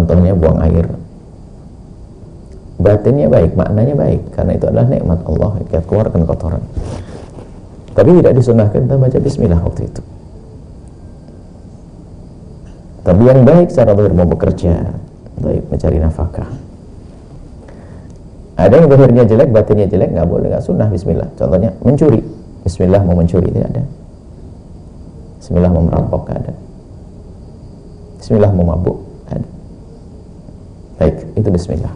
contohnya buang air. Batinnya baik maknanya baik karena itu adalah nikmat Allah kita keluarkan kotoran. Tapi tidak disunahkan kita baca bismillah waktu itu. Tapi yang baik secara lahir mau bekerja baik mencari nafkah. Ada yang lahirnya jelek batinnya jelek nggak boleh nggak sunnah bismillah. Contohnya mencuri. Bismillah mau mencuri tidak ada. Bismillah mau merampok tidak ada. Bismillah mau mabuk baik itu bismillah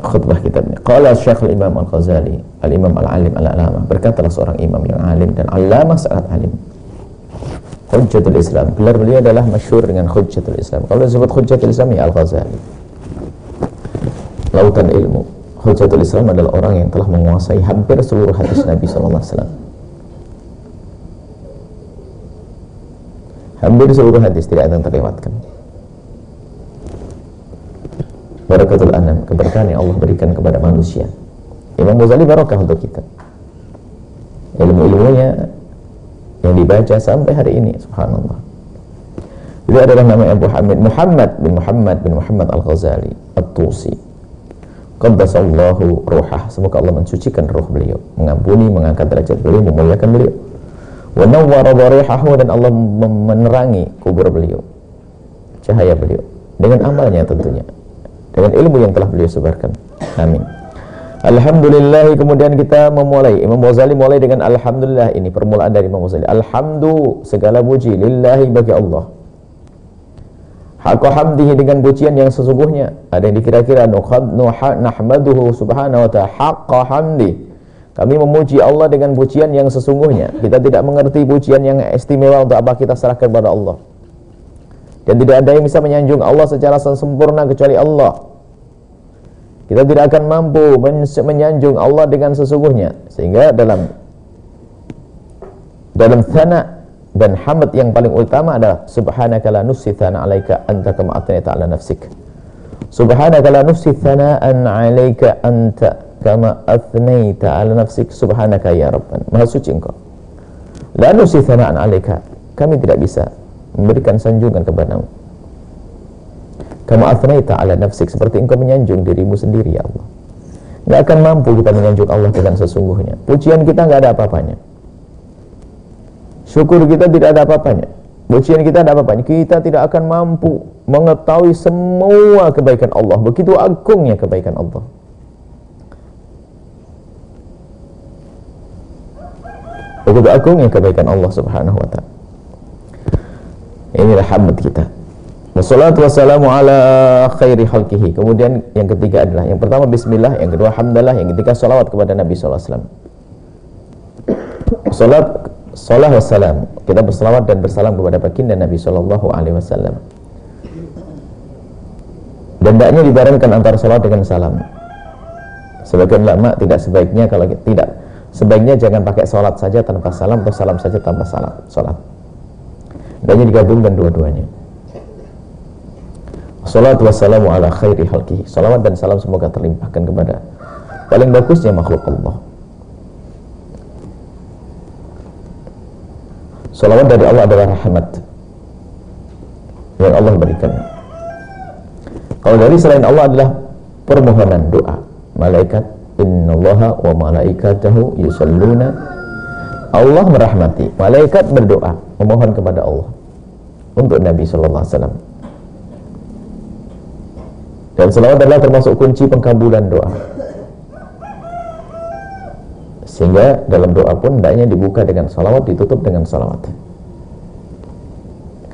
khutbah kitabnya qala syekh imam al-ghazali al-imam al-alim al-alama berkatalah seorang imam yang alim dan alama sangat alim Hujjatul Islam. Gelar beliau adalah masyhur dengan Hujjatul Islam. Kalau disebut Hujjatul Islam ya Al-Ghazali. Lautan ilmu. Hujjatul Islam adalah orang yang telah menguasai hampir seluruh hadis Nabi sallallahu alaihi wasallam. Hampir seluruh hadis tidak ada yang terlewatkan. Barakatul anam, keberkahan yang Allah berikan kepada manusia. Imam Ghazali barakah untuk kita. Ilmu-ilmunya yang dibaca sampai hari ini subhanallah. Beliau adalah nama Abu Hamid Muhammad bin Muhammad bin Muhammad Al-Ghazali At-Tusi. Qaddasallahu ruhah. Semoga Allah mensucikan ruh beliau mengampuni, mengangkat derajat beliau, memuliakan beliau. Wa nawwara dan Allah menerangi kubur beliau cahaya beliau dengan amalnya tentunya dengan ilmu yang telah beliau sebarkan. Amin. Alhamdulillah kemudian kita memulai. Imam Ghazali mulai dengan Alhamdulillah. Ini permulaan dari Imam Ghazali. Alhamdu segala puji lillahi bagi Allah. Hakka hamdihi dengan pujian yang sesungguhnya. Ada yang dikira-kira nahmaduhu subhanahu wa ta'ala haqqa hamdi. Kami memuji Allah dengan pujian yang sesungguhnya. Kita tidak mengerti pujian yang istimewa untuk apa kita serahkan kepada Allah. Dan tidak ada yang bisa menyanjung Allah secara sempurna kecuali Allah kita tidak akan mampu menyanjung Allah dengan sesungguhnya. Sehingga dalam dalam thana dan hamd yang paling utama adalah subhanaka la nusi thana alaika anta kama athnayta ala nafsik. Subhanaka la nusi thana'an alaika anta kama athnayta ala nafsik. Subhanaka ya Rabban. Maha suci engkau. La nusi thana'an alaika. Kami tidak bisa memberikan sanjungan kepadamu kamu afnaita ala nafsik seperti engkau menyanjung dirimu sendiri ya Allah. Gak akan mampu kita menyanjung Allah dengan sesungguhnya. Pujian kita gak ada apa-apanya. Syukur kita tidak ada apa-apanya. Pujian kita ada apa-apanya. Kita tidak akan mampu mengetahui semua kebaikan Allah. Begitu agungnya kebaikan Allah. Begitu agungnya kebaikan Allah subhanahu wa ta'ala. Inilah hamd kita. Wassalatu wassalamu ala khairi khalqihi. Kemudian yang ketiga adalah yang pertama bismillah, yang kedua hamdalah, yang ketiga salawat kepada Nabi sallallahu alaihi wasallam. Salat salah wassalam. Kita bersalawat dan bersalam kepada baginda Nabi sallallahu alaihi wasallam. Dan tidaknya dibarengkan antara salat dengan salam. Sebagian ulama tidak sebaiknya kalau tidak sebaiknya jangan pakai salat saja tanpa salam atau salam saja tanpa salam. Salat. Hendaknya digabungkan dua-duanya. Salatu wassalamu ala khairi halki Salawat dan salam semoga terlimpahkan kepada paling bagusnya makhluk Allah. Salawat dari Allah adalah rahmat yang Allah berikan. Kalau dari selain Allah adalah permohonan doa. Malaikat innallaha wa malaikatahu yusalluna Allah merahmati, malaikat berdoa, memohon kepada Allah untuk Nabi sallallahu alaihi wasallam. Dan selawat adalah termasuk kunci pengkabulan doa. Sehingga dalam doa pun hendaknya dibuka dengan salawat, ditutup dengan salawat.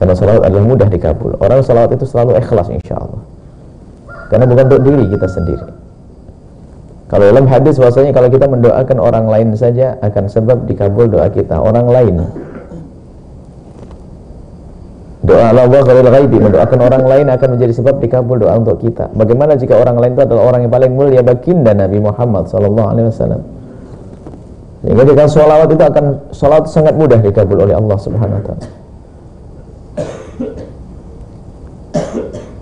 Karena salawat adalah mudah dikabul. Orang salawat itu selalu ikhlas insya Allah. Karena bukan untuk diri kita sendiri. Kalau dalam hadis bahwasanya kalau kita mendoakan orang lain saja akan sebab dikabul doa kita. Orang lain Doa Allah ghairil ghaibi mendoakan orang lain akan menjadi sebab dikabul doa untuk kita. Bagaimana jika orang lain itu adalah orang yang paling mulia baginda Nabi Muhammad sallallahu alaihi wasallam. Sehingga jika sholawat itu akan sholawat sangat mudah dikabul oleh Allah Subhanahu wa taala.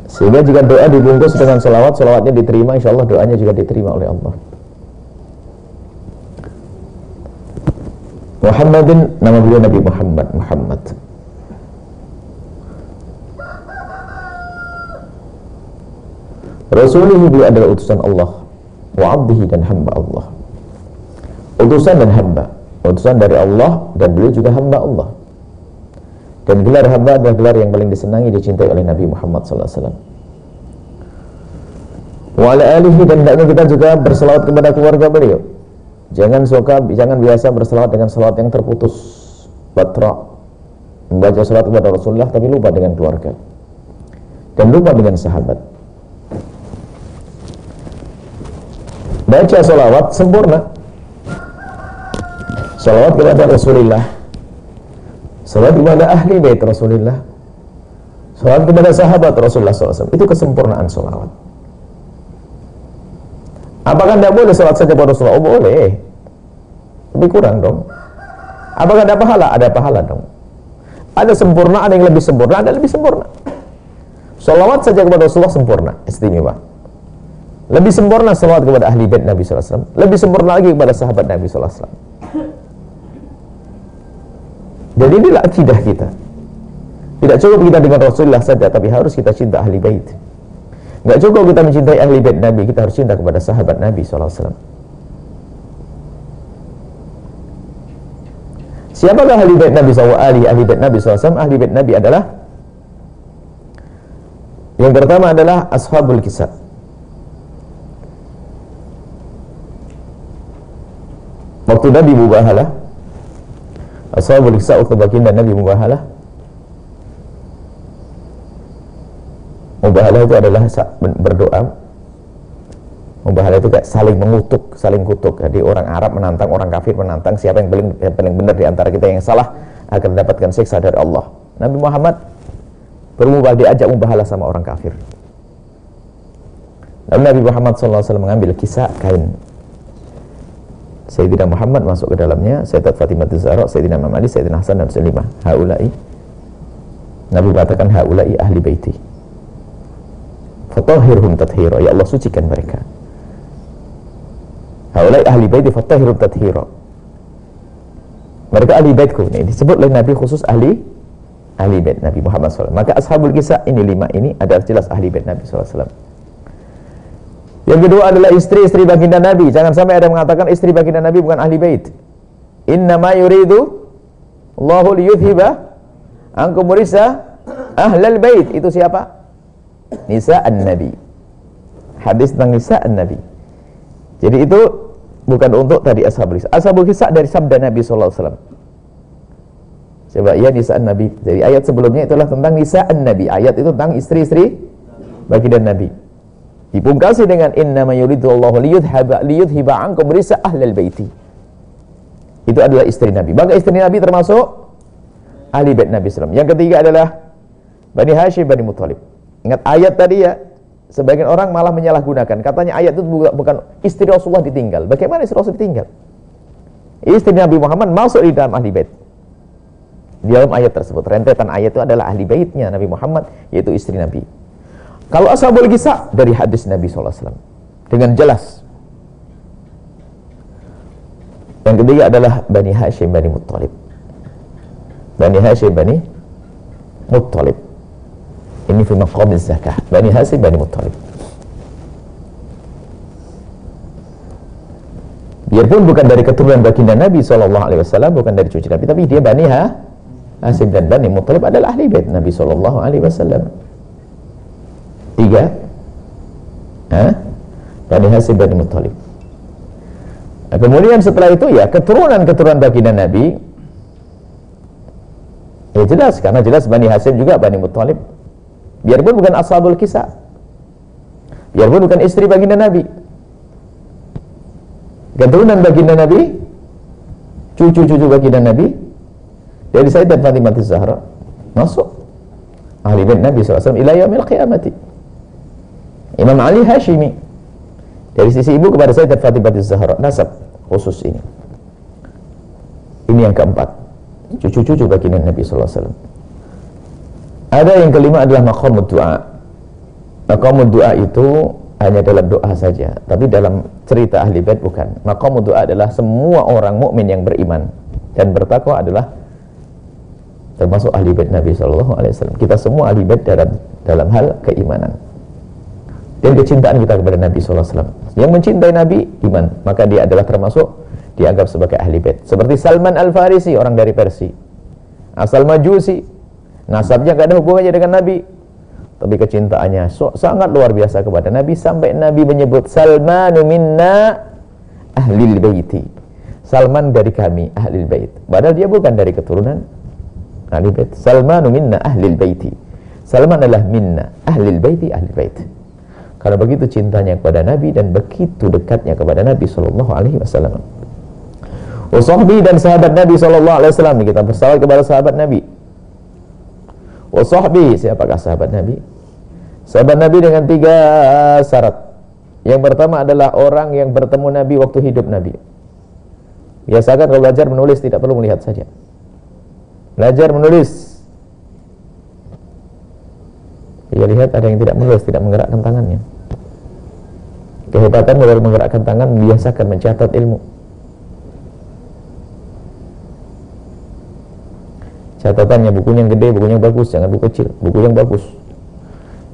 Sehingga jika doa dibungkus dengan sholawat, sholawatnya diterima, insya Allah doanya juga diterima oleh Allah. Muhammadin nama beliau Nabi Muhammad Muhammad Rasulihi beliau adalah utusan Allah wa abdihi dan hamba Allah. Utusan dan hamba. Utusan dari Allah dan beliau juga hamba Allah. Dan gelar hamba adalah gelar yang paling disenangi dicintai oleh Nabi Muhammad SAW wa alihi dan kita juga berselawat kepada keluarga beliau. Jangan suka jangan biasa berselawat dengan selawat yang terputus batra membaca salat kepada Rasulullah tapi lupa dengan keluarga. Dan lupa dengan sahabat baca salawat sempurna salawat kepada Rasulullah salawat kepada ahli bait Rasulullah salawat kepada sahabat Rasulullah SAW itu kesempurnaan salawat apakah tidak boleh salat saja kepada Rasulullah? oh boleh tapi kurang dong apakah ada pahala? ada pahala dong ada sempurna, ada yang lebih sempurna, ada yang lebih sempurna. Salawat saja kepada Rasulullah sempurna, istimewa. Lebih sempurna salawat kepada ahli bait Nabi SAW. Lebih sempurna lagi kepada sahabat Nabi SAW. Jadi inilah akidah kita. Tidak cukup kita dengan Rasulullah saja, tapi harus kita cinta ahli bait. Tidak cukup kita mencintai ahli bait Nabi, kita harus cinta kepada sahabat Nabi SAW. Siapakah ahli bait Nabi SAW? Ahli bait Nabi SAW, ahli bait Nabi adalah yang pertama adalah ashabul kisah. Waktu Nabi mubahalah, ashabul kisah waktu baginda Nabi mubahalah, mubahalah itu adalah berdoa Mubahalah itu kayak saling mengutuk, saling kutuk. Jadi orang Arab menantang, orang kafir menantang. Siapa yang paling yang paling benar di antara kita yang salah akan mendapatkan siksa dari Allah. Nabi Muhammad bermubah diajak mubahalah sama orang kafir. Lalu Nabi Muhammad SAW mengambil kisah kain. Sayyidina Muhammad masuk ke dalamnya, Sayyidat Fatimah Zahra, Sayyidina Imam Ali, Sayyidina Hasan dan Salimah. Haulai. Nabi katakan haulai ahli baiti. Fatahhirhum tathira. Ya Allah sucikan mereka. Haulai ahli baiti fatahhiru tathira. Mereka ahli baitku. Ini disebut oleh Nabi khusus ahli ahli bait Nabi Muhammad SAW. Maka ashabul kisah ini lima ini adalah jelas ahli bait Nabi SAW. Yang kedua adalah istri-istri baginda Nabi. Jangan sampai ada mengatakan istri baginda Nabi bukan ahli bait. Innama yuridu Allahu liyuthiba ankum murisa ahlal bait. Itu siapa? Nisa an-Nabi. Hadis tentang Nisa an-Nabi. Jadi itu bukan untuk tadi ashabul kisah. Ashabul kisah dari sabda Nabi sallallahu alaihi wasallam. Coba ya nisa'an Nabi. Jadi ayat sebelumnya itulah tentang nisa'an Nabi. Ayat itu tentang istri-istri bagi dan Nabi. Dipungkasi dengan inna ma yuridu Allah liyudhhiba liyudhhiba ankum risa ahlal baiti. Itu adalah istri Nabi. Maka istri Nabi termasuk ahli bait Nabi sallallahu Yang ketiga adalah Bani Hashim Bani Muthalib. Ingat ayat tadi ya, Sebagian orang malah menyalahgunakan. Katanya ayat itu bukan istri Rasulullah ditinggal. Bagaimana istri Rasul ditinggal? Istri Nabi Muhammad masuk di dalam ahli bait. Di dalam ayat tersebut, rentetan ayat itu adalah ahli baitnya Nabi Muhammad, yaitu istri Nabi. Kalau ashabul kisah dari hadis Nabi SAW. Dengan jelas. Yang ketiga adalah Bani Hashim Bani Muttalib. Bani Hashim Bani Muttalib. Ini fi maqam zakah. Bani Hasim, Bani Muttalib. Biarpun bukan dari keturunan baginda Nabi SAW, bukan dari cucu Nabi, tapi dia Bani ha, Hasim dan Bani Muttalib adalah ahli bait Nabi SAW. Tiga. Ha? Bani Hasim, Bani Muttalib. Nah, kemudian setelah itu ya keturunan-keturunan baginda Nabi ya jelas karena jelas Bani Hasim juga Bani Muttalib Biarpun bukan ashabul kisah. Biarpun bukan istri baginda Nabi. Keturunan baginda Nabi, cucu-cucu baginda Nabi, dari Sayyidat Fatimah Zahra masuk ahli bait Nabi SAW ila yaumil qiyamati. Imam Ali Hashimi dari sisi ibu kepada Sayyidat Fatimah Zahra nasab khusus ini. Ini yang keempat. Cucu-cucu baginda Nabi SAW. Ada yang kelima adalah maqamud doa. Maqamud doa itu hanya dalam doa saja, tapi dalam cerita ahli bait bukan. Maqamud doa adalah semua orang mukmin yang beriman dan bertakwa adalah termasuk ahli bait Nabi sallallahu alaihi wasallam. Kita semua ahli bait dalam dalam hal keimanan. Dan kecintaan kita kepada Nabi SAW. Yang mencintai Nabi, iman. Maka dia adalah termasuk dianggap sebagai ahli bait. Seperti Salman Al-Farisi, orang dari Persia. Asal majusi. Nasabnya gak ada hubungannya dengan Nabi. Tapi kecintaannya so, sangat luar biasa kepada Nabi. Sampai Nabi menyebut, Salmanu minna ahlil baiti. Salman dari kami, ahlil bait. Padahal dia bukan dari keturunan ahli bait. Salmanu minna ahlil baiti. Salman adalah minna ahlil baiti, ahlil baiti. Karena begitu cintanya kepada Nabi dan begitu dekatnya kepada Nabi Sallallahu Alaihi Wasallam. Wasahbi dan sahabat Nabi Sallallahu Alaihi Wasallam kita bersalawat kepada sahabat Nabi. Wasahbi siapakah sahabat Nabi? Sahabat Nabi dengan tiga syarat. Yang pertama adalah orang yang bertemu Nabi waktu hidup Nabi. Biasakan kalau belajar menulis tidak perlu melihat saja. Belajar menulis dia lihat ada yang tidak menulis, tidak menggerakkan tangannya. Kehebatan baru menggerakkan tangan membiasakan mencatat ilmu. Catatannya bukunya yang gede, bukunya yang bagus, jangan buku kecil, buku yang bagus.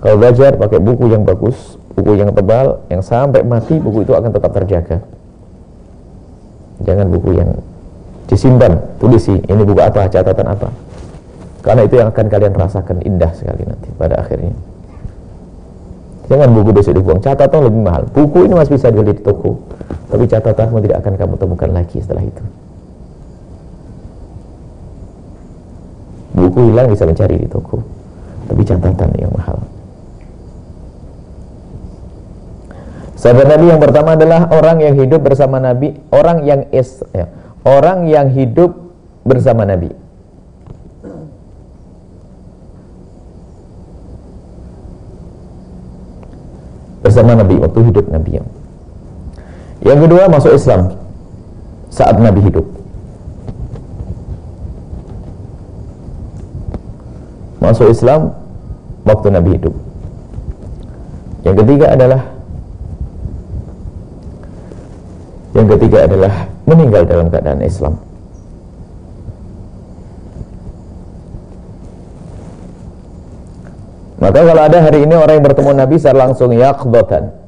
Kalau belajar pakai buku yang bagus, buku yang tebal, yang sampai mati buku itu akan tetap terjaga. Jangan buku yang disimpan, tulisi, ini buku apa, catatan apa. Karena itu yang akan kalian rasakan indah sekali nanti pada akhirnya. Jangan buku besok dibuang, catatan lebih mahal. Buku ini masih bisa dibeli di toko, tapi catatanmu tidak akan kamu temukan lagi setelah itu. Buku hilang bisa mencari di toko, tapi catatan yang mahal. Sahabat Nabi yang pertama adalah orang yang hidup bersama Nabi, orang yang is, ya, orang yang hidup bersama Nabi. Bersama Nabi waktu hidup Nabi. Yang kedua masuk Islam. Saat Nabi hidup. Masuk Islam waktu Nabi hidup. Yang ketiga adalah yang ketiga adalah meninggal dalam keadaan Islam Maka kalau ada hari ini orang yang bertemu Nabi secara langsung yaqdatan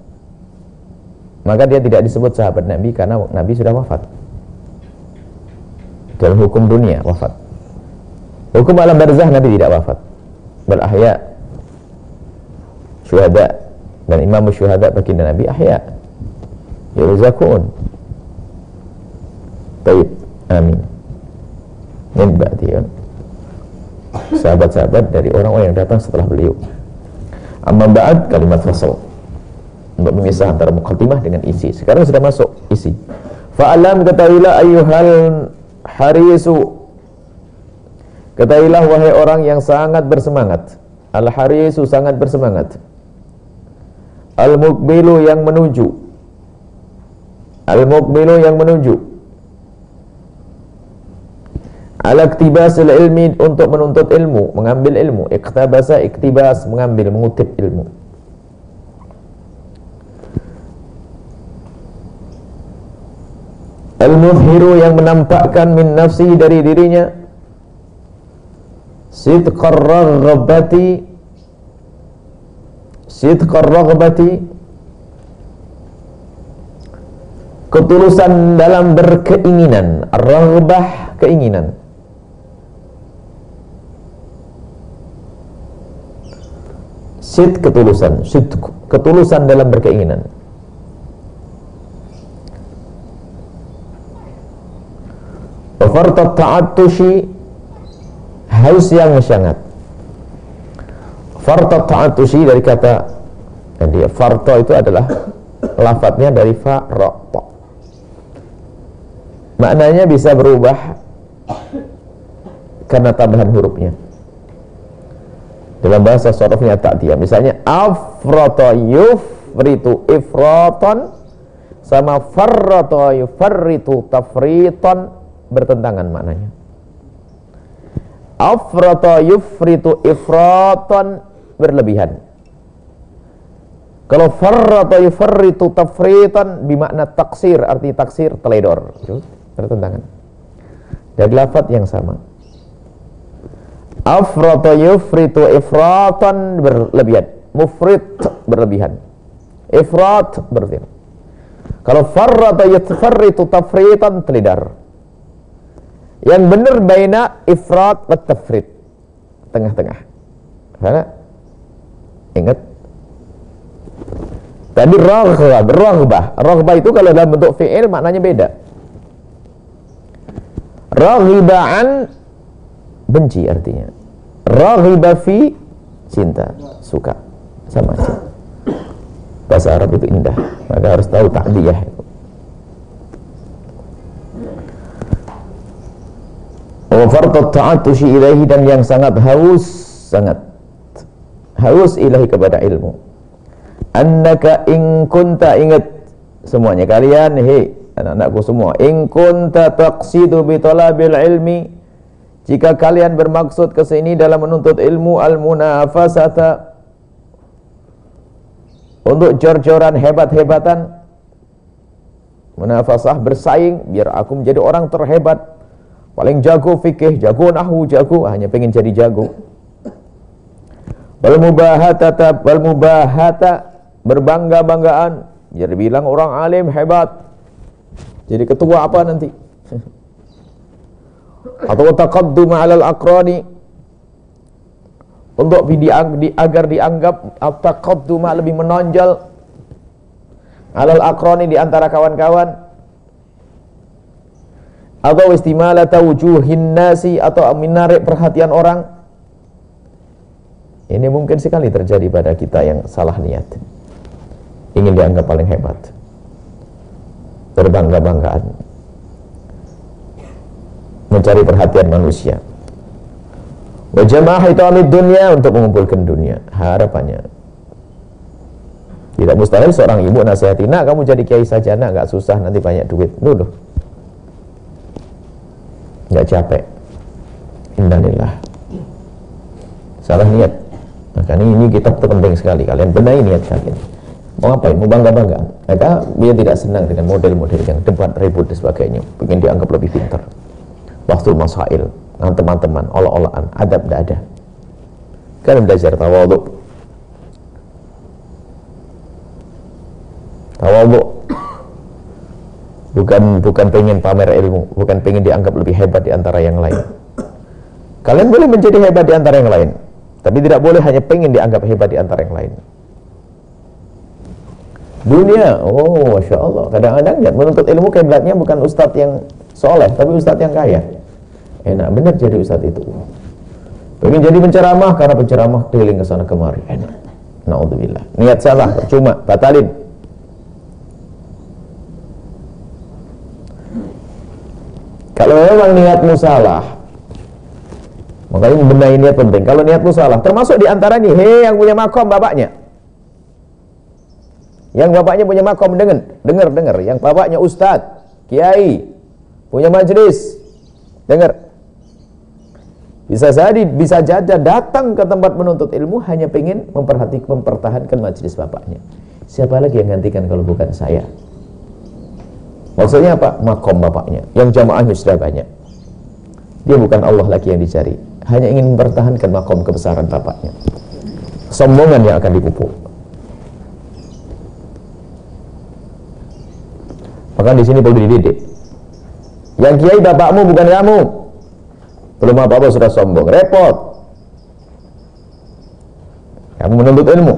maka dia tidak disebut sahabat Nabi karena Nabi sudah wafat. Dalam hukum dunia wafat. Hukum alam barzah Nabi tidak wafat. Berahya syuhada dan imam syuhada baginda Nabi ahya. Yurzakun. Baik. Amin. Min ba'di sahabat-sahabat dari orang-orang yang datang setelah beliau. Amma ba'd kalimat fasal untuk memisah antara mukaddimah dengan isi. Sekarang sudah masuk isi. Fa'alam ketahuilah ayyuhal harisu Ketahuilah wahai orang yang sangat bersemangat. Al-harisu sangat bersemangat. Al-mukbilu yang menuju. Al-mukbilu yang menuju ala iktibas ilmi untuk menuntut ilmu, mengambil ilmu. Iktabasa iktibas mengambil, mengutip ilmu. Al-muzhiru yang menampakkan min nafsi dari dirinya sidqar raghbati sidqar raghbati ketulusan dalam berkeinginan raghbah keinginan Sid ketulusan, sid ketulusan dalam berkeinginan. Farta ta'attushi haus yang sangat. Farta ta'attushi dari kata jadi farta itu adalah lafadznya dari fa ra ta. Maknanya bisa berubah karena tambahan hurufnya dalam bahasa sorofnya tak dia. Misalnya afrata yufritu ifratan sama farrata yufarritu tafritan. Bertentangan maknanya. Afrata yufritu ifratan berlebihan. Kalau farrata yufarritu tafritan bimakna taksir arti taksir teledor. Bertentangan. Dari lafat yang sama afrata yufritu ifratan berlebihan mufrit berlebihan Ifrat berarti. Kalau farrata yatfarritu tafritan telidar. Yang benar baina ifrat wa tafrit. Tengah-tengah. Karena ingat Tadi raghbah, raghbah. Raghbah itu kalau dalam bentuk fi'il maknanya beda. Raghibaan benci artinya. Raghiba fi cinta, suka sama aja. Bahasa Arab itu indah, maka harus tahu ta'diyah. Wa farqat ta'atushi ilaihi dan yang sangat haus, sangat haus ilahi kepada ilmu. Annaka in kunta ingat semuanya kalian, hei anak-anakku semua, in kunta taqsidu bi talabil ilmi jika kalian bermaksud ke sini dalam menuntut ilmu al-munafasata untuk jor-joran hebat-hebatan munafasah bersaing biar aku menjadi orang terhebat. Paling jago fikih, jago nahu, jago hanya pengen jadi jago. Wal mubahata wal mubahata berbangga-banggaan biar bilang orang alim hebat. Jadi ketua apa nanti atau taqaddum 'alal aqrani untuk di, agar dianggap taqaddum lebih menonjol. Alal aqrani di antara kawan-kawan. Atau istimalata wujuhin nasi atau menarik perhatian orang. Ini mungkin sekali terjadi pada kita yang salah niat. Ingin dianggap paling hebat. Berbangga-banggaan mencari perhatian manusia. Wajamah itu amit dunia untuk mengumpulkan dunia. Harapannya. Tidak mustahil seorang ibu nasihati, nak kamu jadi kiai saja, nak nggak susah nanti banyak duit. Dulu. Nggak capek. Innalillah. Salah niat. Maka ini, kitab itu penting sekali. Kalian benahi niat kalian. Mau ngapain? Mau bangga-bangga. Maka dia tidak senang dengan model-model yang debat, ribut dan sebagainya. Ingin dianggap lebih pintar waktu masail dengan teman-teman olah-olahan adab tidak ada. Kan belajar tawaduk tawaduk bukan bukan pengen pamer ilmu bukan pengen dianggap lebih hebat di antara yang lain. Kalian boleh menjadi hebat di antara yang lain tapi tidak boleh hanya pengen dianggap hebat di antara yang lain. Dunia oh masya Allah. Kadang-kadang menuntut ilmu keblatnya bukan ustadz yang soleh tapi ustadz yang kaya enak benar jadi ustadz itu. Pengen jadi penceramah karena penceramah keliling ke sana kemari. Enak. Naudzubillah. Niat salah percuma batalin. Kalau memang niatmu salah makanya benahi niat penting. Kalau niatmu salah termasuk di antara nih hei yang punya makom bapaknya. Yang bapaknya punya makom dengar dengar dengar. Yang bapaknya ustadz kiai punya majelis dengar bisa jadi, bisa jadi datang ke tempat menuntut ilmu hanya pengen memperhatikan, mempertahankan majelis bapaknya. Siapa lagi yang gantikan kalau bukan saya? Maksudnya apa? Makom bapaknya. Yang jamaahnya sudah banyak. Dia bukan Allah lagi yang dicari. Hanya ingin mempertahankan makom kebesaran bapaknya. Sombongan yang akan dipupuk. Maka di sini perlu dididik. Yang kiai bapakmu bukan kamu. Belum apa-apa sudah sombong, repot. Kamu menuntut ilmu.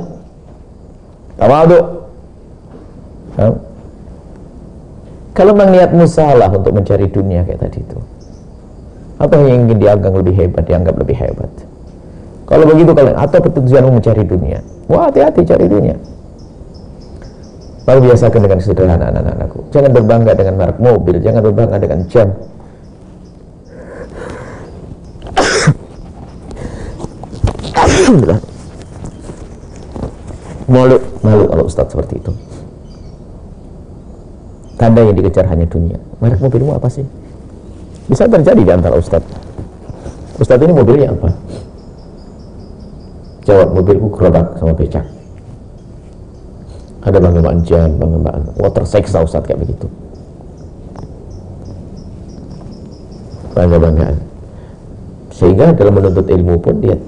Tawaduk. Kalau memang niatmu salah untuk mencari dunia kayak tadi itu. Apa yang ingin dianggap lebih hebat, dianggap lebih hebat. Kalau begitu kalian atau tujuanmu mencari dunia. Wah, hati-hati cari dunia. Lalu biasakan dengan sederhana anak-anakku. Jangan berbangga dengan merek mobil, jangan berbangga dengan jam, Alhamdulillah. Malu, malu kalau Ustadz seperti itu. Tanda yang dikejar hanya dunia. Merek mobilmu apa sih? Bisa terjadi di antara Ustadz. Ustadz ini mobilnya apa? Jawab, mobilku gerobak sama becak. Ada banggaan jam, banggaan. Wah terseksa Ustadz kayak begitu. Bangga-banggaan. Sehingga dalam menuntut ilmu pun dia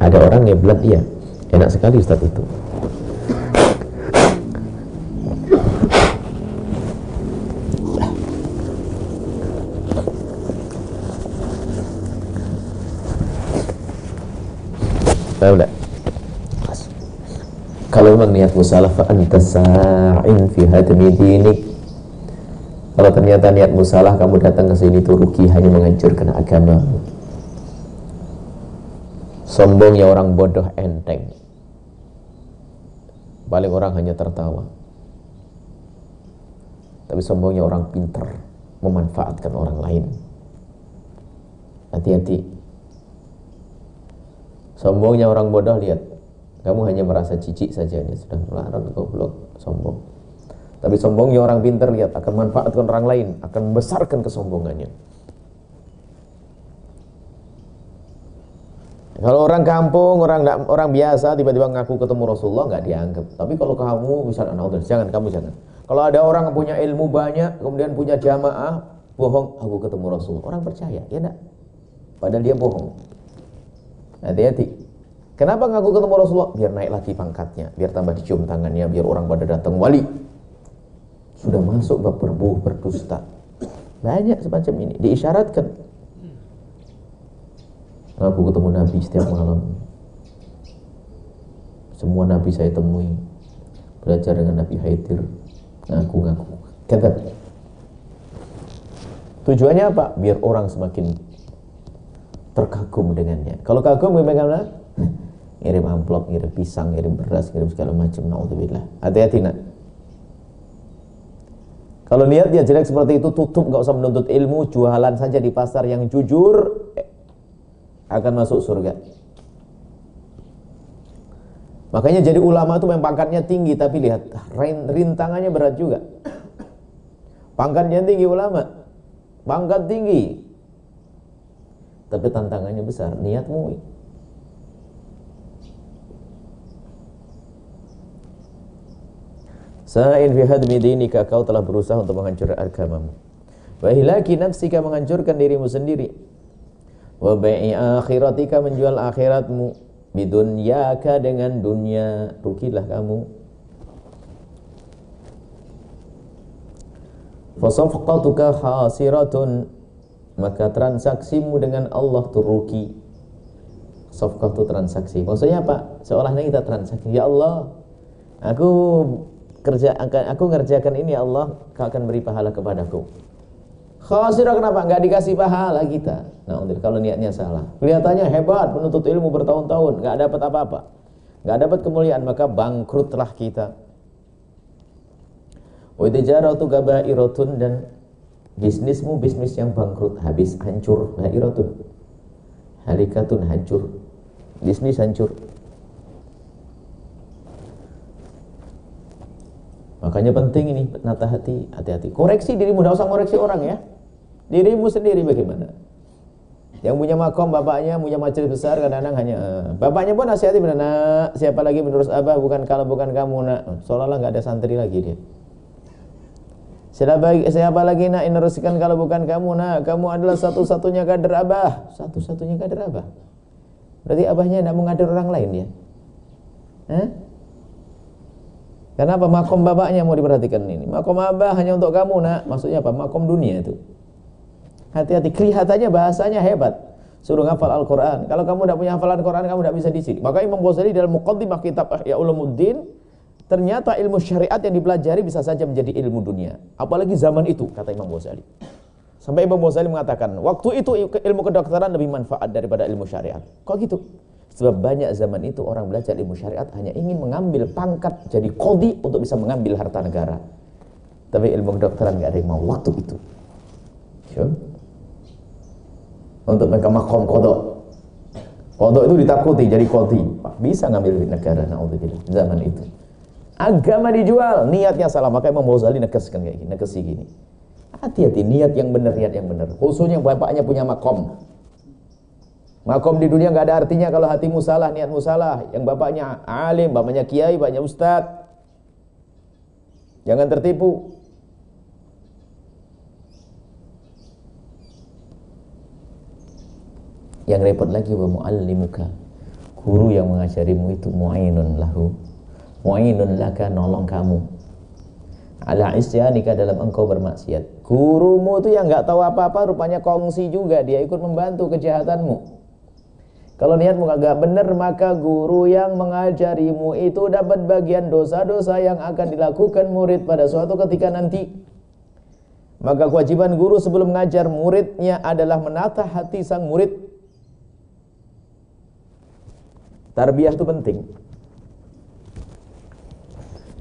ada orang ngeblat iya enak sekali Ustaz itu Kalau memang niat musalah fa anta sa'in fi hadmi dinik. Kalau ternyata niatmu musalah kamu datang ke sini itu ruki hanya menghancurkan agama sombongnya orang bodoh enteng. Paling orang hanya tertawa. Tapi sombongnya orang pintar memanfaatkan orang lain. Hati-hati. Sombongnya orang bodoh lihat. Kamu hanya merasa cicik saja sudah melarang goblok, sombong. Tapi sombongnya orang pintar lihat. Akan manfaatkan orang lain, akan membesarkan kesombongannya. Kalau orang kampung, orang orang biasa tiba-tiba ngaku ketemu Rasulullah nggak dianggap. Tapi kalau kamu misalnya nah, jangan kamu jangan. Kalau ada orang punya ilmu banyak, kemudian punya jamaah, bohong, aku ketemu Rasul. Orang percaya, ya enggak? Padahal dia bohong. Hati-hati. Kenapa ngaku ketemu Rasulullah? Biar naik lagi pangkatnya, biar tambah dicium tangannya, biar orang pada datang wali. Sudah masuk bab berbuh berdusta. Banyak semacam ini diisyaratkan. Ngaku ketemu Nabi setiap malam. Semua Nabi saya temui. Belajar dengan Nabi Haidir. Ngaku-ngaku. Kata. Tujuannya apa? Biar orang semakin terkagum dengannya. Kalau kagum bagaimana? ngirim amplop, ngirim pisang, ngirim beras, ngirim segala macam. Nauzubillah. Hati-hati nak. Kalau dia jelek seperti itu tutup, nggak usah menuntut ilmu, jualan saja di pasar yang jujur akan masuk surga. Makanya jadi ulama itu memang pangkatnya tinggi, tapi lihat rintangannya berat juga. Pangkatnya tinggi ulama, pangkat tinggi, tapi tantangannya besar. Niatmu Sa'in fi hadmi dinika kau telah berusaha untuk menghancurkan agamamu. Wa hilaki nafsika menghancurkan dirimu sendiri. Wa bai'i akhiratika menjual akhiratmu bidunyaka dengan dunia rugilah kamu. Fasafqatuka khasiratun maka transaksimu dengan Allah itu rugi. Safqah itu transaksi. Maksudnya apa? Seolah-olah kita transaksi. Ya Allah, aku kerja aku ngerjakan ini Allah akan beri pahala kepadaku. Khasirah kenapa? Enggak dikasih pahala kita. Nah, kalau niatnya salah. Kelihatannya hebat, menuntut ilmu bertahun-tahun, enggak dapat apa-apa. Enggak dapat kemuliaan, maka bangkrutlah kita. Wa tijaratu gabairatun dan bisnismu bisnis yang bangkrut, habis hancur, gairatun. Halikatun hancur. Bisnis hancur. Makanya penting ini nata hati, hati-hati. Koreksi dirimu, tidak usah koreksi orang ya. Dirimu sendiri bagaimana? Yang punya makom bapaknya, punya majelis besar kadang-kadang hanya uh, bapaknya pun nasihati benar, nak siapa lagi menurut abah bukan kalau bukan kamu nak. Seolah-olah nggak ada santri lagi dia. Siapa, siapa lagi nak meneruskan kalau bukan kamu nak? Kamu adalah satu-satunya kader abah, satu-satunya kader abah. Berarti abahnya tidak mengadir orang lain ya? Eh? Kenapa makom bapaknya mau diperhatikan ini? Makom abah hanya untuk kamu nak. Maksudnya apa? Makom dunia itu. Hati-hati. Kelihatannya bahasanya hebat. Suruh ngafal Al-Quran. Kalau kamu tidak punya hafalan Quran, kamu tidak bisa di sini. Maka Imam Ghazali dalam muqaddimah kitab Ihya Ulumuddin, ternyata ilmu syariat yang dipelajari bisa saja menjadi ilmu dunia. Apalagi zaman itu, kata Imam Ghazali. Sampai Imam Ghazali mengatakan, waktu itu ilmu kedokteran lebih manfaat daripada ilmu syariat. Kok gitu? Sebab banyak zaman itu orang belajar ilmu syariat hanya ingin mengambil pangkat jadi kodi untuk bisa mengambil harta negara. Tapi ilmu kedokteran nggak ada yang mau waktu itu. Sure. Untuk mereka makom kodok. Kodok itu ditakuti jadi kodi. Bisa ngambil negara naudzubillah zaman itu. Agama dijual, niatnya salah. Maka Imam Ghazali nekeskan kayak gini, nekesi gini. Hati-hati niat yang benar, niat yang benar. Khususnya bapaknya punya makom. Makom di dunia nggak ada artinya kalau hatimu salah, niatmu salah. Yang bapaknya alim, bapaknya kiai, bapaknya ustad. Jangan tertipu. Yang repot lagi wa muallimuka. Guru yang mengajarimu itu mu'ainun lahu. Mu'ainun laka nolong kamu. Ala isyanika dalam engkau bermaksiat. Gurumu itu yang nggak tahu apa-apa rupanya kongsi juga dia ikut membantu kejahatanmu. Kalau niatmu agak benar maka guru yang mengajarimu itu dapat bagian dosa-dosa yang akan dilakukan murid pada suatu ketika nanti. Maka kewajiban guru sebelum mengajar muridnya adalah menata hati sang murid. Tarbiyah itu penting.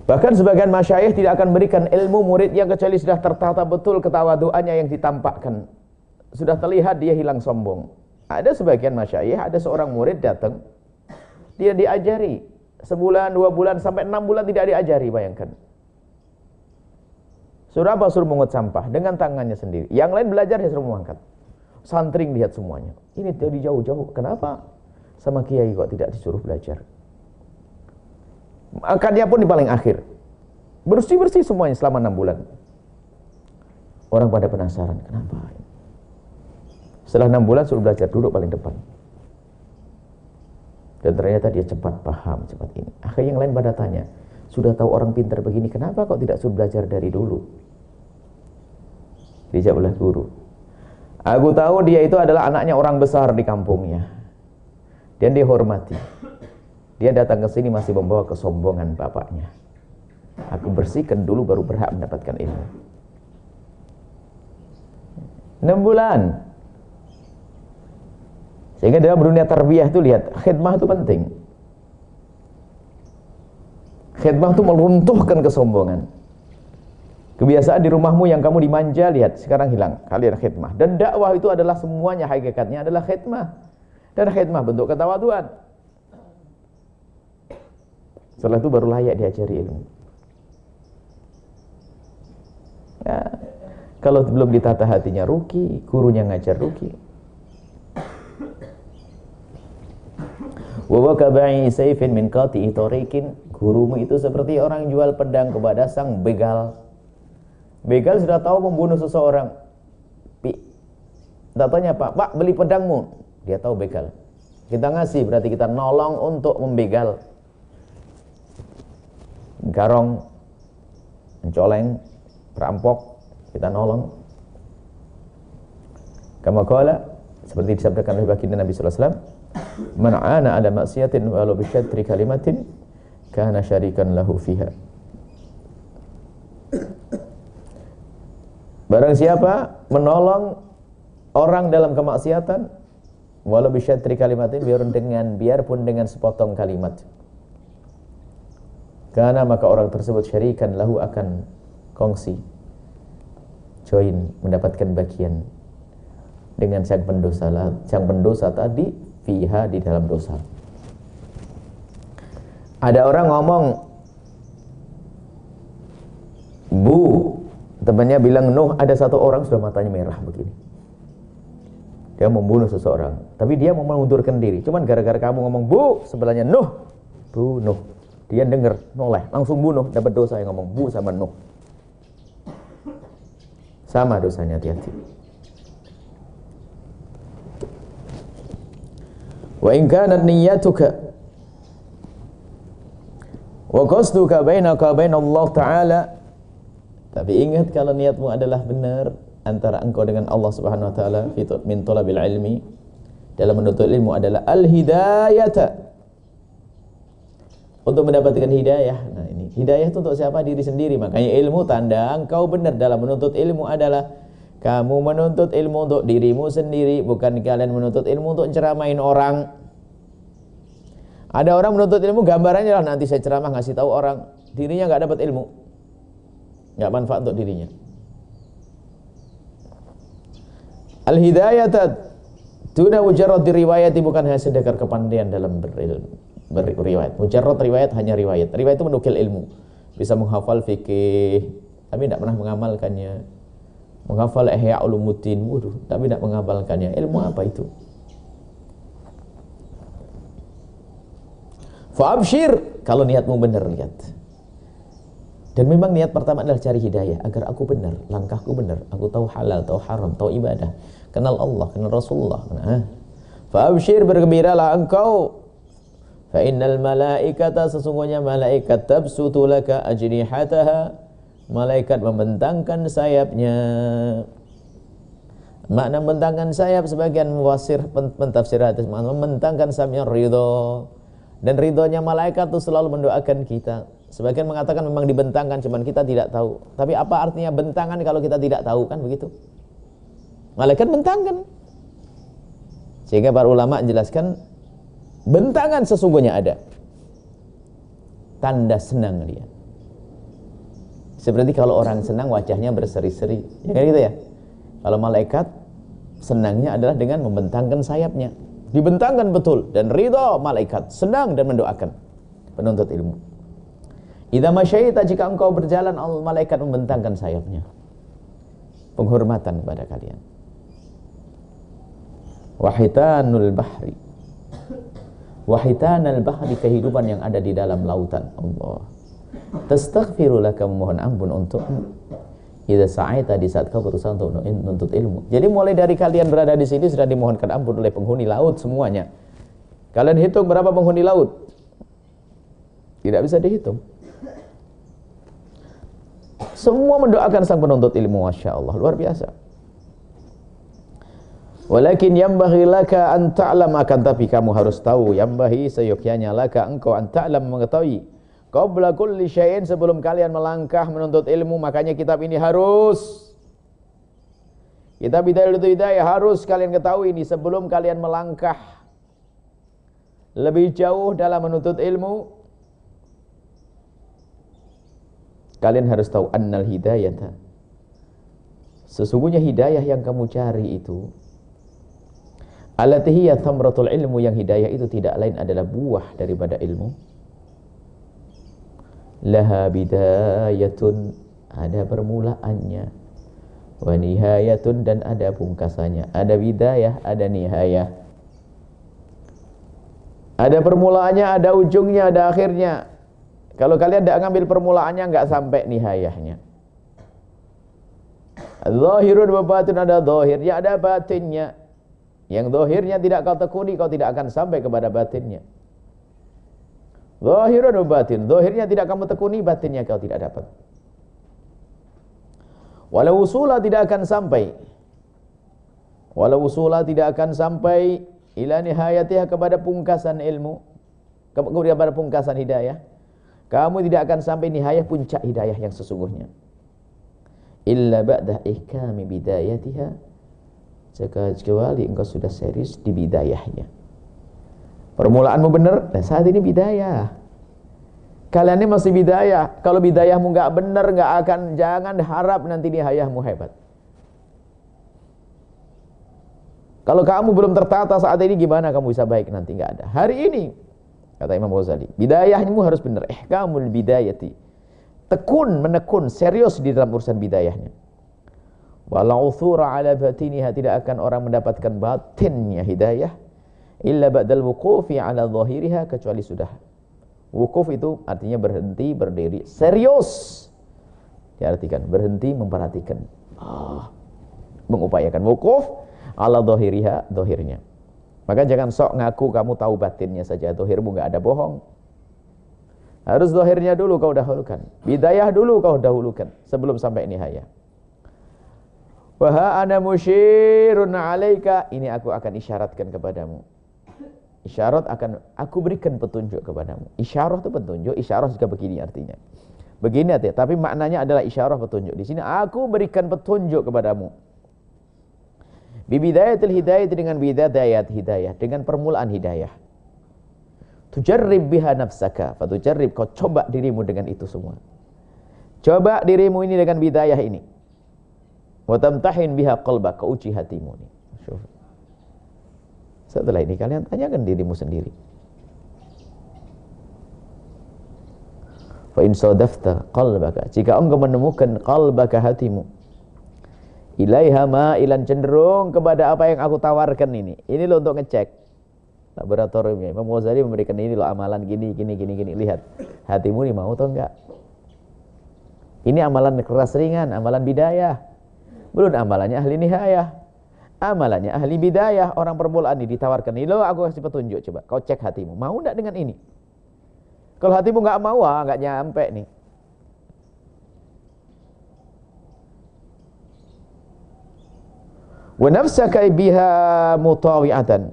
Bahkan sebagian masyayikh tidak akan berikan ilmu murid yang kecuali sudah tertata betul ketawaduannya yang ditampakkan. Sudah terlihat dia hilang sombong. Ada sebagian masyayikh, ada seorang murid datang, dia diajari sebulan, dua bulan, sampai enam bulan tidak diajari, bayangkan. Suruh apa? Suruh mengut sampah dengan tangannya sendiri. Yang lain belajar, dia suruh mengangkat. Santring lihat semuanya. Ini dari jauh-jauh. Kenapa? Sama kiai kok tidak disuruh belajar. Maka dia pun di paling akhir. Bersih-bersih semuanya selama enam bulan. Orang pada penasaran, kenapa? Setelah enam bulan suruh belajar duduk paling depan. Dan ternyata dia cepat paham, cepat ini. Akhirnya yang lain pada tanya, sudah tahu orang pintar begini, kenapa kok tidak suruh belajar dari dulu? Dijawab oleh guru. Aku tahu dia itu adalah anaknya orang besar di kampungnya. Dan dihormati. Dia datang ke sini masih membawa kesombongan bapaknya. Aku bersihkan dulu baru berhak mendapatkan ilmu. Enam bulan sehingga dalam dunia tarbiyah itu lihat, khidmah itu penting. Khidmah itu meluntuhkan kesombongan. Kebiasaan di rumahmu yang kamu dimanja, lihat, sekarang hilang. Kalian khidmah. Dan dakwah itu adalah semuanya, hakikatnya adalah khidmah. Dan khidmah bentuk ketawaduan. Setelah itu baru layak diajari ilmu. Ya, kalau belum ditata hatinya ruki, gurunya ngajar ruki. Wa wakabai saifin min qati'i tariqin. Gurumu itu seperti orang jual pedang kepada sang begal. Begal sudah tahu membunuh seseorang. Pi. Tak tanya Pak, Pak beli pedangmu. Dia tahu begal. Kita ngasih berarti kita nolong untuk membegal. Garong, mencoleng, perampok, kita nolong. Kama kala seperti disabdakan oleh baginda Nabi sallallahu alaihi wasallam, Man ala maksiatin walau bisyatri kalimatin kana syarikan lahu fiha. Barang siapa menolong orang dalam kemaksiatan walau bisyatri kalimatin biar dengan biarpun dengan sepotong kalimat. Karena maka orang tersebut syarikan lahu akan kongsi join mendapatkan bagian dengan sang pendosa sang pendosa tadi fiha di dalam dosa. Ada orang ngomong Bu, temannya bilang Nuh ada satu orang sudah matanya merah begini. Dia membunuh seseorang, tapi dia mau mengundurkan diri. Cuman gara-gara kamu ngomong Bu, sebelahnya Nuh. Bu Nuh. Dia dengar, noleh, langsung bunuh, dapat dosa yang ngomong Bu sama Nuh. Sama dosanya hati-hati. Wa in kanat niyyatuka wa qasduka bainaka Allah taala tapi ingat kalau niatmu adalah benar antara engkau dengan Allah Subhanahu wa taala min talabil ilmi dalam menuntut ilmu adalah al hidayata untuk mendapatkan hidayah. Nah, ini hidayah itu untuk siapa? Diri sendiri. Makanya ilmu tanda engkau benar dalam menuntut ilmu adalah kamu menuntut ilmu untuk dirimu sendiri, bukan kalian menuntut ilmu untuk ceramain orang. Ada orang menuntut ilmu gambarannya lah nanti saya ceramah ngasih tahu orang, dirinya nggak dapat ilmu. nggak manfaat untuk dirinya. Al hidayah tuna mujarrad riwayat bukan hanya sekedar kepandaian dalam berilmu, beriwayat. Mujarrad riwayat hanya riwayat. Riwayat itu menukil ilmu. Bisa menghafal fikih, tapi tidak pernah mengamalkannya menghafal Ihya Ulumuddin, waduh, tapi tidak menghafalkannya. Ilmu apa itu? Fa'abshir kalau niatmu benar lihat. Dan memang niat pertama adalah cari hidayah agar aku benar, langkahku benar, aku tahu halal, tahu haram, tahu ibadah, kenal Allah, kenal Rasulullah. Nah, fa'abshir bergembiralah engkau fa innal malaikata sesungguhnya malaikat tabsutu laka ajnihataha malaikat membentangkan sayapnya Makna membentangkan sayap sebagian muwasir pentafsir hadis membentangkan sayapnya ridho dan ridhonya malaikat itu selalu mendoakan kita. Sebagian mengatakan memang dibentangkan cuman kita tidak tahu. Tapi apa artinya bentangan kalau kita tidak tahu kan begitu? Malaikat bentangkan. Sehingga para ulama menjelaskan bentangan sesungguhnya ada. Tanda senang dia. Seperti kalau orang senang wajahnya berseri-seri. Ya kan gitu ya? Kalau malaikat senangnya adalah dengan membentangkan sayapnya. Dibentangkan betul dan ridho malaikat senang dan mendoakan penuntut ilmu. Idza masyaita jika engkau berjalan Allah malaikat membentangkan sayapnya. Penghormatan kepada kalian. Wahitanul bahri. Wahitanul bahri kehidupan yang ada di dalam lautan Allah. Tastaghfiru laka memohon ampun untukmu Idza sa'aita di saat kau berusaha untuk menuntut ilmu. Jadi mulai dari kalian berada di sini sudah dimohonkan ampun oleh penghuni laut semuanya. Kalian hitung berapa penghuni laut? Tidak bisa dihitung. Semua mendoakan sang penuntut ilmu, masya Allah, luar biasa. Walakin yambaghi laka an ta'lam akan tapi kamu harus tahu yambaghi seyogyanya laka engkau an ta'lam mengetahui. Qabla kulli syai'in sebelum kalian melangkah menuntut ilmu makanya kitab ini harus. Kitab Hidayah itu Hidayah harus kalian ketahui ini sebelum kalian melangkah. Lebih jauh dalam menuntut ilmu kalian harus tahu annal hidayata. Sesungguhnya hidayah yang kamu cari itu alatihiyya thamratul ilmu yang hidayah itu tidak lain adalah buah daripada ilmu. Laha bidayatun ada permulaannya. Wa nihayatun dan ada pungkasannya. Ada bidayah ada nihayah. Ada permulaannya ada ujungnya ada akhirnya kalau kalian tidak ngambil permulaannya nggak sampai nihayahnya Zahirun wa batin ada zahirnya ada batinnya yang zahirnya tidak kau tekuni kau tidak akan sampai kepada batinnya Zahirun wa batin. Zahirnya tidak kamu tekuni, batinnya kau tidak dapat. Walau usula tidak akan sampai. Walau usula tidak akan sampai ila nihayatiha kepada pungkasan ilmu. Kepada pungkasan hidayah. Kamu tidak akan sampai nihayah puncak hidayah yang sesungguhnya. Illa ba'da ihkami bidayatiha. Kecuali engkau sudah serius di bidayahnya. Permulaanmu benar, dan saat ini bidayah. Kalian ini masih bidayah. Kalau bidayahmu nggak benar, nggak akan jangan harap nanti nihayahmu hebat. Kalau kamu belum tertata saat ini gimana kamu bisa baik nanti nggak ada. Hari ini kata Imam Ghazali, bidayahmu harus benar. Kamu bidayati. Tekun, menekun, serius di dalam urusan bidayahnya. Walau thura ala batiniha tidak akan orang mendapatkan batinnya hidayah illa ba'dal wuqufi ala zahiriha kecuali sudah wukuf itu artinya berhenti berdiri serius diartikan berhenti memperhatikan ah, mengupayakan wukuf ala zahiriha zahirnya maka jangan sok ngaku kamu tahu batinnya saja zahirmu enggak ada bohong harus zahirnya dulu kau dahulukan bidayah dulu kau dahulukan sebelum sampai nihayah Wahai ana musyirun alaika ini aku akan isyaratkan kepadamu Isyarat akan aku berikan petunjuk kepadamu. Isyarat itu petunjuk, isyarat juga begini artinya. Begini artinya, tapi maknanya adalah isyarat petunjuk. Di sini aku berikan petunjuk kepadamu. Bibidayatil hidayah dengan bidayat hidayah, dengan permulaan hidayah. Tujarrib biha nafsaka, fatujarrib kau coba dirimu dengan itu semua. Coba dirimu ini dengan bidayah ini. Wa tamtahin biha qalbak, kau uji hatimu ini. Setelah ini kalian tanyakan dirimu sendiri. Fa in sadafta qalbaka, jika engkau menemukan qalbaka hatimu ilaiha ilan cenderung kepada apa yang aku tawarkan ini. Ini lo untuk ngecek laboratoriumnya. Imam Ghazali memberikan ini lo amalan gini gini gini gini. Lihat hatimu ini mau atau enggak? Ini amalan keras ringan, amalan bidayah. Belum amalannya ahli nihayah amalannya ahli bidayah orang permulaan ini ditawarkan ini lo aku kasih petunjuk coba kau cek hatimu mau enggak dengan ini kalau hatimu enggak mau ah enggak nyampe nih Wa nafsaka biha mutawi'atan.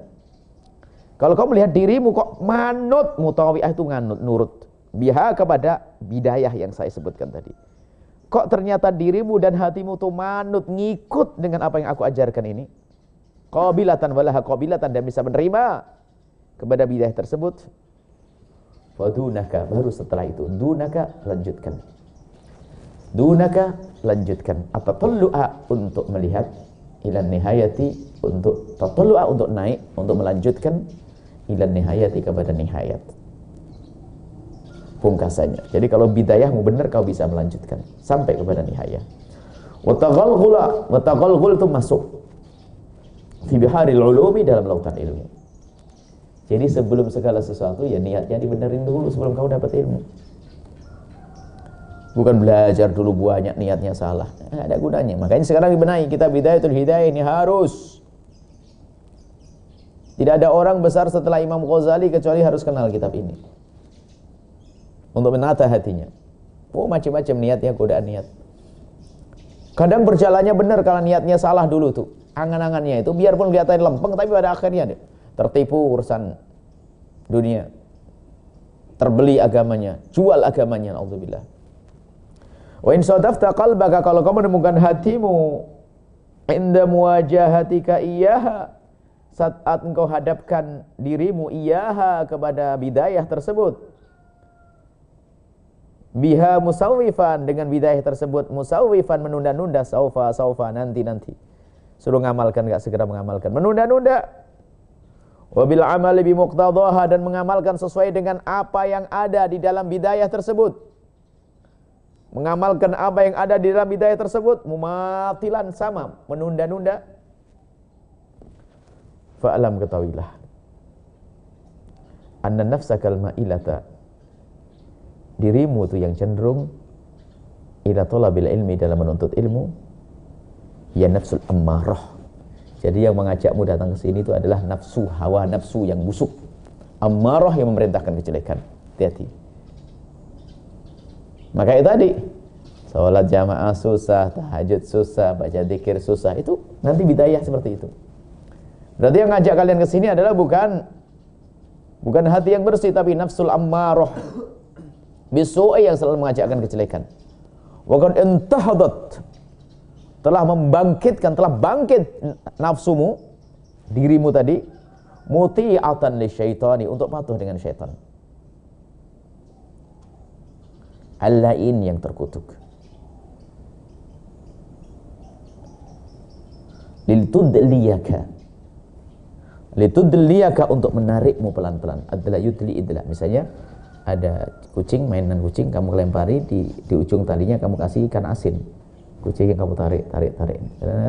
Kalau kau melihat dirimu kok manut mutawi'ah itu nganut nurut biha kepada bidayah yang saya sebutkan tadi. Kok ternyata dirimu dan hatimu tuh manut ngikut dengan apa yang aku ajarkan ini? Qabilatan walaha qabilatan dan bisa menerima kepada bidayah tersebut. Fadunaka baru setelah itu dunaka lanjutkan. Dunaka lanjutkan. Apa perlu'a untuk melihat ilan nihayati untuk tatlu'a untuk naik untuk melanjutkan ilan nihayati kepada nihayat. Pungkasannya. Jadi kalau bidayahmu benar kau bisa melanjutkan sampai kepada nihayat. Wataghalghula wataghalghul itu masuk fi biharil ulumi dalam lautan ilmu. Jadi sebelum segala sesuatu ya niatnya dibenerin dulu sebelum kau dapat ilmu bukan belajar dulu banyak niatnya salah nggak ada gunanya makanya sekarang dibenahi kita bidayatul hidayah ini harus tidak ada orang besar setelah Imam Ghazali kecuali harus kenal kitab ini. Untuk menata hatinya. Oh macam-macam niatnya godaan niat. Kadang berjalannya benar kalau niatnya salah dulu tuh. Angan-angannya itu biarpun kelihatan lempeng tapi pada akhirnya deh, tertipu urusan dunia. Terbeli agamanya, jual agamanya, alhamdulillah. Wa in sadafta qalbaka kalau kau menemukan hatimu inda muwajahatika iyyaha saat engkau hadapkan dirimu iyaha kepada bidayah tersebut. Biha musawifan dengan bidayah tersebut musawifan menunda-nunda saufa saufa nanti-nanti. Suruh ngamalkan enggak segera mengamalkan. Menunda-nunda. Wabil amali bi muqtadaha dan mengamalkan sesuai dengan apa yang ada di dalam bidayah tersebut mengamalkan apa yang ada di dalam bidayah tersebut mumatilan sama menunda-nunda Fa'alam ketahuilah. Anna nafsakal ma'ilata. Dirimu itu yang cenderung ila talabil ilmi dalam menuntut ilmu ya nafsul ammarah. Jadi yang mengajakmu datang ke sini itu adalah nafsu, hawa nafsu yang busuk. Ammarah yang memerintahkan kejelekan. Hati-hati. Maka itu tadi Sholat jamaah susah, tahajud susah, baca dikir susah Itu nanti bidayah seperti itu Berarti yang ngajak kalian ke sini adalah bukan bukan hati yang bersih tapi nafsul ammarah bisu'i yang selalu mengajakkan kejelekan. Wa qad intahadat telah membangkitkan telah bangkit nafsumu dirimu tadi muti'atan li syaitani untuk patuh dengan syaitan. Allain yang terkutuk. Lil tudliyaka litudliyaka untuk menarikmu pelan-pelan. Adalah yudli idla. Misalnya ada kucing mainan kucing kamu lempari di di ujung talinya kamu kasih ikan asin. Kucing yang kamu tarik tarik tarik.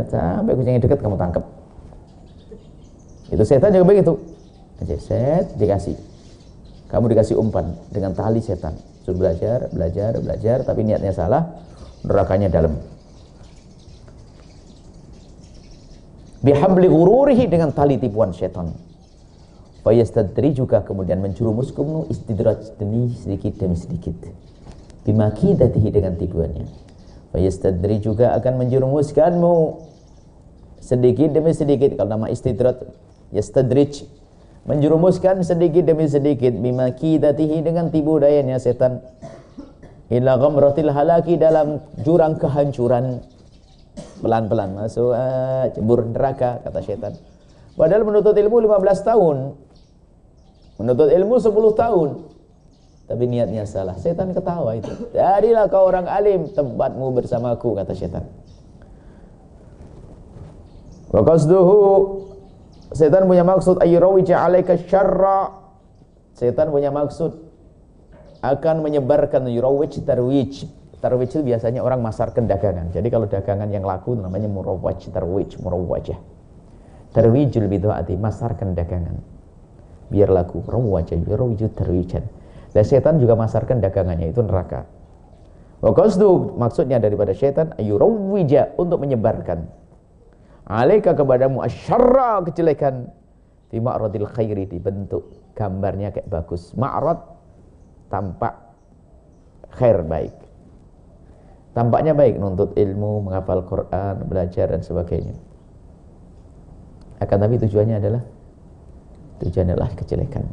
Sampai kucingnya dekat kamu tangkap itu setan juga begitu. Aja set dikasih. Kamu dikasih umpan dengan tali setan suruh belajar belajar belajar tapi niatnya salah nerakanya dalam bihabli ghururihi dengan tali tipuan setan. Fayastadri juga kemudian menjerumuskummu istidraj demi sedikit demi sedikit. Bimakidatihi dengan tipuannya. Fayastadri juga akan menjerumuskanmu sedikit demi sedikit kalau nama istidraj yastadrij menjerumuskan sedikit demi sedikit. Bimakidatihi dengan tipu dayanya setan. Ila ghamratil halaki dalam jurang kehancuran. Pelan-pelan masuk ah, cembur neraka kata setan. Padahal menuntut ilmu 15 tahun. Menuntut ilmu 10 tahun. Tapi niatnya salah. Setan ketawa itu. Jadilah kau orang alim tempatmu bersamaku kata setan. Wa qasduhu setan punya maksud ayyurawija alaika syarra setan punya maksud akan menyebarkan yurawij tarwij Tarwij itu biasanya orang masarkan dagangan. Jadi kalau dagangan yang laku namanya murawaj, tarwij, murawajah. Tarwijul bid'ati, masarkan dagangan. Biar laku, rawajah, yurawiju tarwijan. Dan setan juga masarkan dagangannya, itu neraka. Waqasdu maksudnya daripada setan ayurawija untuk menyebarkan. Alaika kepadamu asyarra kejelekan fi ma'radil khairi dibentuk gambarnya kayak bagus. Ma'rad tampak khair baik. Tampaknya baik nuntut ilmu, menghafal Quran, belajar dan sebagainya. akan tapi tujuannya adalah tujuannya adalah kejelekan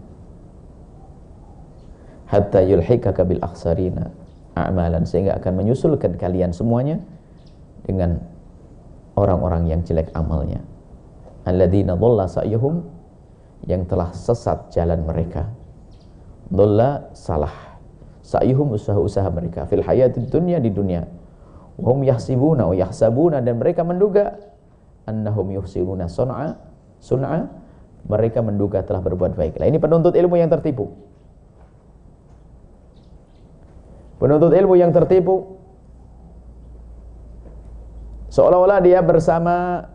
hatta yulhikaka bil akhsarina a'malan sehingga akan menyusulkan kalian semuanya dengan orang-orang yang jelek amalnya. Alladzina dhalla sa'yuhum yang telah sesat jalan mereka. Dhalla salah. Sa'yuhum usaha-usaha mereka. Fil hayatid dunya di dunia. Hum yahsibuna wa yahsabuna dan mereka menduga annahum yuhsiruna sun'a sun'a. Mereka menduga telah berbuat baik. Lah ini penuntut ilmu yang tertipu. Penuntut ilmu yang tertipu seolah-olah dia bersama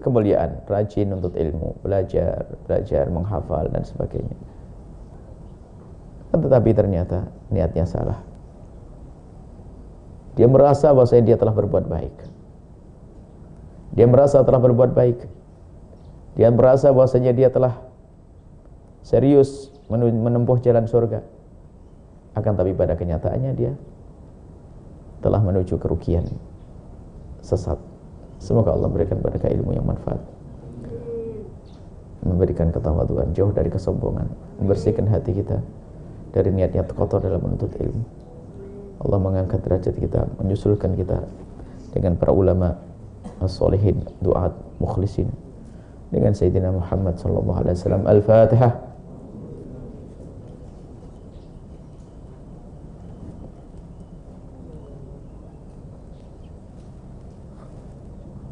kemuliaan, rajin untuk ilmu, belajar, belajar, menghafal dan sebagainya. Tetapi ternyata niatnya salah. Dia merasa bahwa dia telah berbuat baik. Dia merasa telah berbuat baik. Dia merasa bahwasanya dia telah serius menempuh jalan surga akan tapi pada kenyataannya dia telah menuju kerugian sesat. Semoga Allah berikan pada ilmu yang manfaat. Memberikan ketawaduan jauh dari kesombongan. Membersihkan hati kita dari niat-niat kotor dalam menuntut ilmu. Allah mengangkat derajat kita menyusulkan kita dengan para ulama as-solihin duat mukhlisin. Dengan Sayyidina Muhammad sallallahu alaihi wasallam. Al-fatihah